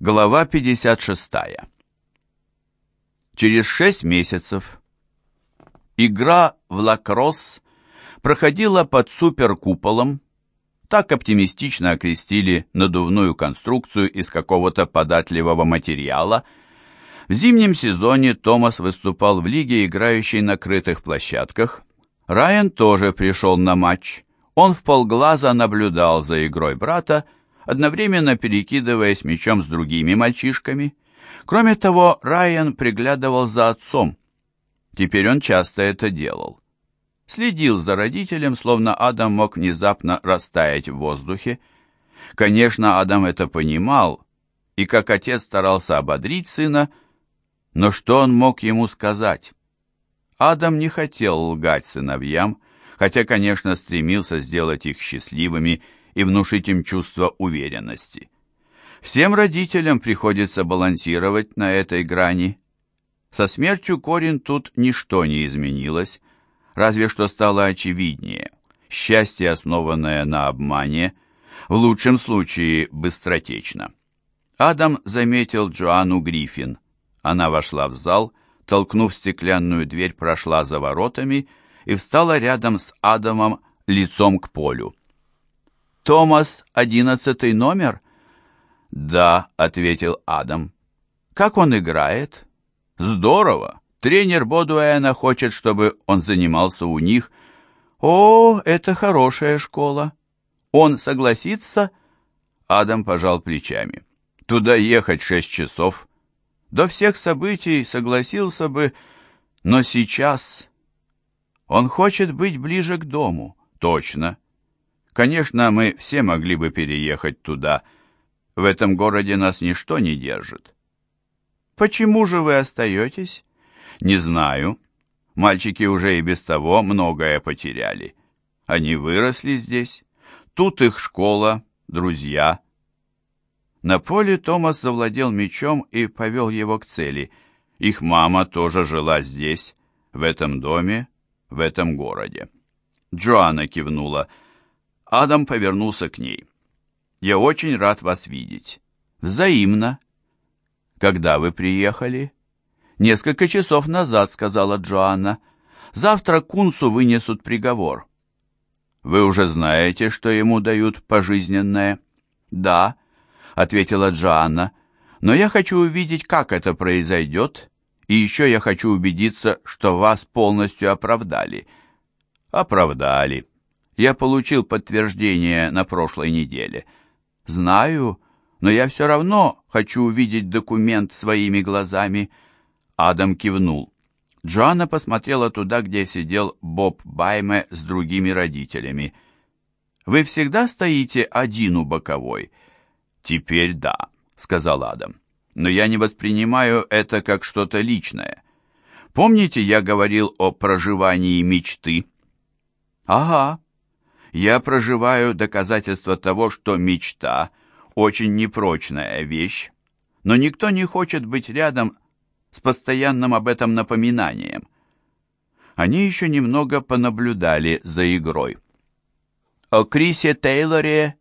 Глава 56. Через шесть месяцев игра в лакросс проходила под суперкуполом, так оптимистично окрестили надувную конструкцию из какого-то податливого материала. В зимнем сезоне Томас выступал в лиге, играющей на крытых площадках. Райан тоже пришел на матч. Он в полглаза наблюдал за игрой брата, одновременно перекидываясь мячом с другими мальчишками. Кроме того, Райан приглядывал за отцом. Теперь он часто это делал. Следил за родителем, словно Адам мог внезапно растаять в воздухе. Конечно, Адам это понимал, и как отец старался ободрить сына, но что он мог ему сказать? Адам не хотел лгать сыновьям, хотя, конечно, стремился сделать их счастливыми и внушить им чувство уверенности. Всем родителям приходится балансировать на этой грани. Со смертью Корин тут ничто не изменилось, разве что стало очевиднее. Счастье, основанное на обмане, в лучшем случае быстротечно. Адам заметил Джоанну Гриффин. Она вошла в зал, толкнув стеклянную дверь, прошла за воротами и встала рядом с Адамом лицом к полю. «Томас, одиннадцатый номер?» «Да», — ответил Адам. «Как он играет?» «Здорово! Тренер Бодуэна хочет, чтобы он занимался у них». «О, это хорошая школа. Он согласится?» Адам пожал плечами. «Туда ехать шесть часов. До всех событий согласился бы, но сейчас...» «Он хочет быть ближе к дому». «Точно. Конечно, мы все могли бы переехать туда. В этом городе нас ничто не держит. Почему же вы остаетесь? Не знаю. Мальчики уже и без того многое потеряли. Они выросли здесь. Тут их школа, друзья. На поле Томас завладел мечом и повел его к цели. Их мама тоже жила здесь, в этом доме, в этом городе. Джоанна кивнула — Адам повернулся к ней. «Я очень рад вас видеть». «Взаимно». «Когда вы приехали?» «Несколько часов назад», — сказала Джоанна. «Завтра Кунсу вынесут приговор». «Вы уже знаете, что ему дают пожизненное?» «Да», — ответила Джоанна. «Но я хочу увидеть, как это произойдет, и еще я хочу убедиться, что вас полностью оправдали». «Оправдали», я получил подтверждение на прошлой неделе. Знаю, но я все равно хочу увидеть документ своими глазами. Адам кивнул. Джоанна посмотрела туда, где сидел Боб Байме с другими родителями. «Вы всегда стоите один у боковой?» «Теперь да», — сказал Адам. «Но я не воспринимаю это как что-то личное. Помните, я говорил о проживании мечты?» «Ага», я проживаю доказательство того, что мечта – очень непрочная вещь, но никто не хочет быть рядом с постоянным об этом напоминанием. Они еще немного понаблюдали за игрой. «О Крисе Тейлоре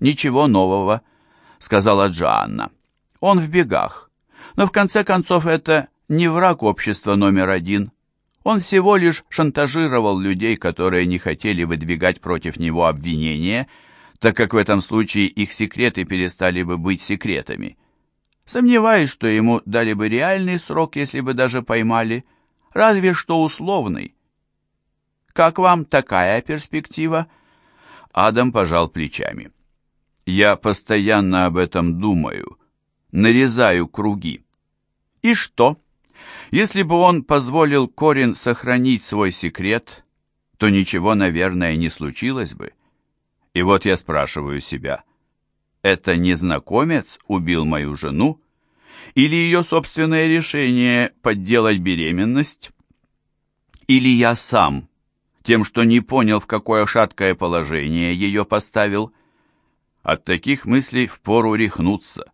ничего нового», — сказала Джоанна. «Он в бегах, но в конце концов это не враг общества номер один. Он всего лишь шантажировал людей, которые не хотели выдвигать против него обвинения, так как в этом случае их секреты перестали бы быть секретами. Сомневаюсь, что ему дали бы реальный срок, если бы даже поймали, разве что условный. Как вам такая перспектива? Адам пожал плечами. Я постоянно об этом думаю, нарезаю круги. И что? Если бы он позволил Корин сохранить свой секрет, то ничего, наверное, не случилось бы. И вот я спрашиваю себя, это незнакомец убил мою жену? Или ее собственное решение подделать беременность? Или я сам, тем, что не понял, в какое шаткое положение ее поставил? От таких мыслей впору рехнуться.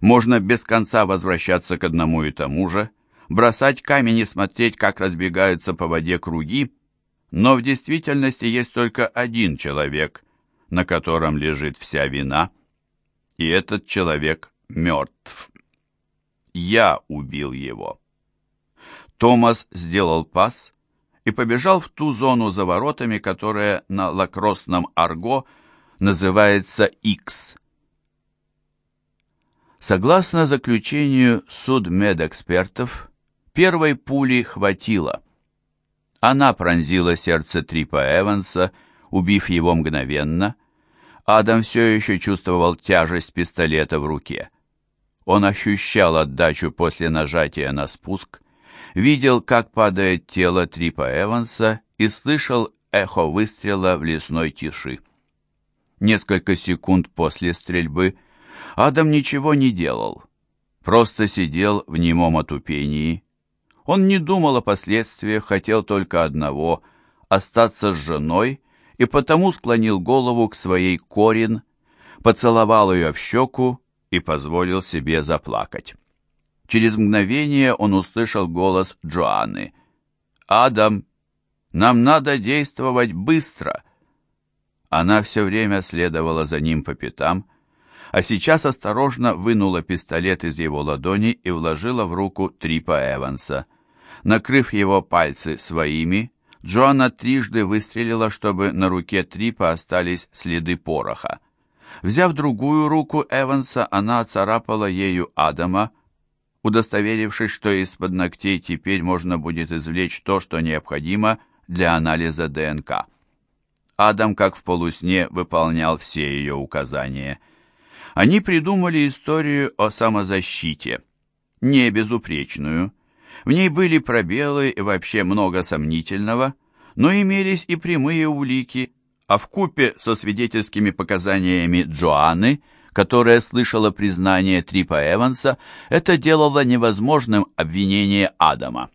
Можно без конца возвращаться к одному и тому же, бросать камень и смотреть, как разбегаются по воде круги, но в действительности есть только один человек, на котором лежит вся вина, и этот человек мертв. Я убил его. Томас сделал пас и побежал в ту зону за воротами, которая на лакроссном арго называется X. Согласно заключению судмедэкспертов, первой пули хватило. Она пронзила сердце Трипа Эванса, убив его мгновенно. Адам все еще чувствовал тяжесть пистолета в руке. Он ощущал отдачу после нажатия на спуск, видел, как падает тело Трипа Эванса и слышал эхо выстрела в лесной тиши. Несколько секунд после стрельбы Адам ничего не делал, просто сидел в немом отупении. Он не думал о последствиях, хотел только одного — остаться с женой, и потому склонил голову к своей Корин, поцеловал ее в щеку и позволил себе заплакать. Через мгновение он услышал голос Джоанны. «Адам, нам надо действовать быстро!» Она все время следовала за ним по пятам, а сейчас осторожно вынула пистолет из его ладони и вложила в руку Трипа Эванса. Накрыв его пальцы своими, Джоанна трижды выстрелила, чтобы на руке Трипа остались следы пороха. Взяв другую руку Эванса, она оцарапала ею Адама, удостоверившись, что из-под ногтей теперь можно будет извлечь то, что необходимо для анализа ДНК. Адам, как в полусне, выполнял все ее указания – они придумали историю о самозащите, не безупречную. В ней были пробелы и вообще много сомнительного, но имелись и прямые улики, а в купе со свидетельскими показаниями Джоанны, которая слышала признание Трипа Эванса, это делало невозможным обвинение Адама.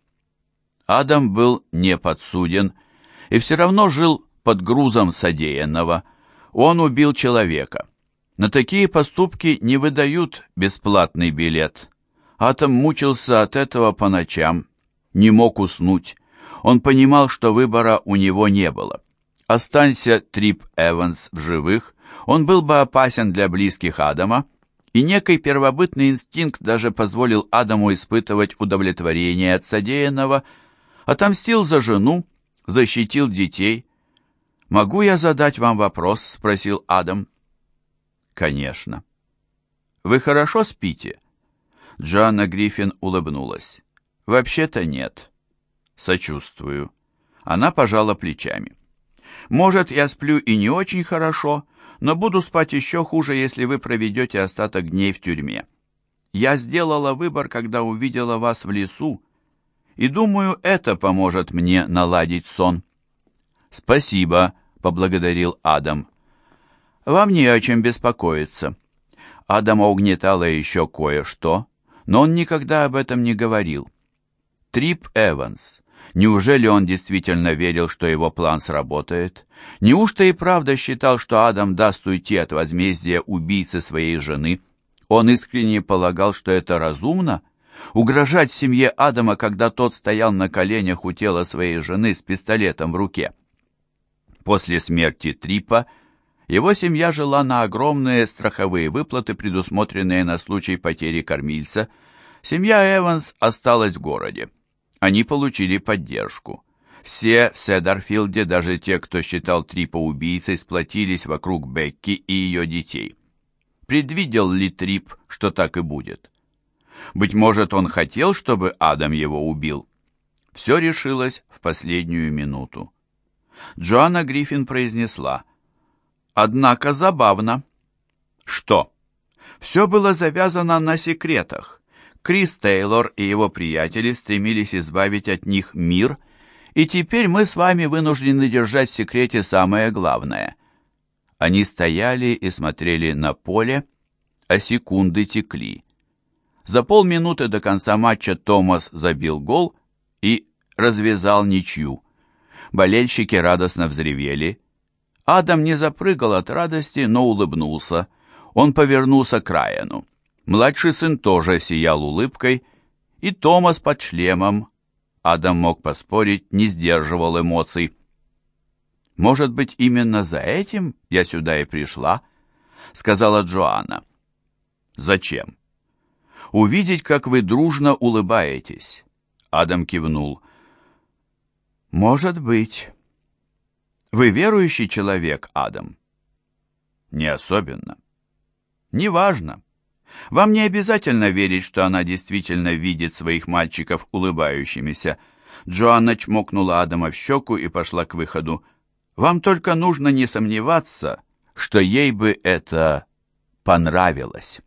Адам был не подсуден и все равно жил под грузом содеянного. Он убил человека. На такие поступки не выдают бесплатный билет. Атом мучился от этого по ночам, не мог уснуть. Он понимал, что выбора у него не было. Останься Трип Эванс в живых, он был бы опасен для близких Адама, и некий первобытный инстинкт даже позволил Адаму испытывать удовлетворение от содеянного, отомстил за жену, защитил детей. «Могу я задать вам вопрос?» — спросил Адам. «Конечно». «Вы хорошо спите?» Джоанна Гриффин улыбнулась. «Вообще-то нет». «Сочувствую». Она пожала плечами. «Может, я сплю и не очень хорошо, но буду спать еще хуже, если вы проведете остаток дней в тюрьме. Я сделала выбор, когда увидела вас в лесу, и думаю, это поможет мне наладить сон». «Спасибо», — поблагодарил Адам. Вам не о чем беспокоиться. Адама угнетало еще кое-что, но он никогда об этом не говорил. Трип Эванс. Неужели он действительно верил, что его план сработает? Неужто и правда считал, что Адам даст уйти от возмездия убийцы своей жены? Он искренне полагал, что это разумно? Угрожать семье Адама, когда тот стоял на коленях у тела своей жены с пистолетом в руке? После смерти Трипа его семья жила на огромные страховые выплаты, предусмотренные на случай потери кормильца. Семья Эванс осталась в городе. Они получили поддержку. Все в Седарфилде, даже те, кто считал Трипа убийцей, сплотились вокруг Бекки и ее детей. Предвидел ли Трип, что так и будет? Быть может, он хотел, чтобы Адам его убил? Все решилось в последнюю минуту. Джоанна Гриффин произнесла – Однако забавно. Что? Все было завязано на секретах. Крис Тейлор и его приятели стремились избавить от них мир, и теперь мы с вами вынуждены держать в секрете самое главное. Они стояли и смотрели на поле, а секунды текли. За полминуты до конца матча Томас забил гол и развязал ничью. Болельщики радостно взревели – Адам не запрыгал от радости, но улыбнулся. Он повернулся к Райану. Младший сын тоже сиял улыбкой, и Томас под шлемом, Адам мог поспорить, не сдерживал эмоций. «Может быть, именно за этим я сюда и пришла?» — сказала Джоанна. «Зачем?» увидеть, как вы дружно улыбаетесь. Адам кивнул. Может быть. Вы верующий человек, Адам? Не особенно. Неважно. Вам не обязательно верить, что она действительно видит своих мальчиков улыбающимися. Джоанна чмокнула Адама в щеку и пошла к выходу. Вам только нужно не сомневаться, что ей бы это понравилось.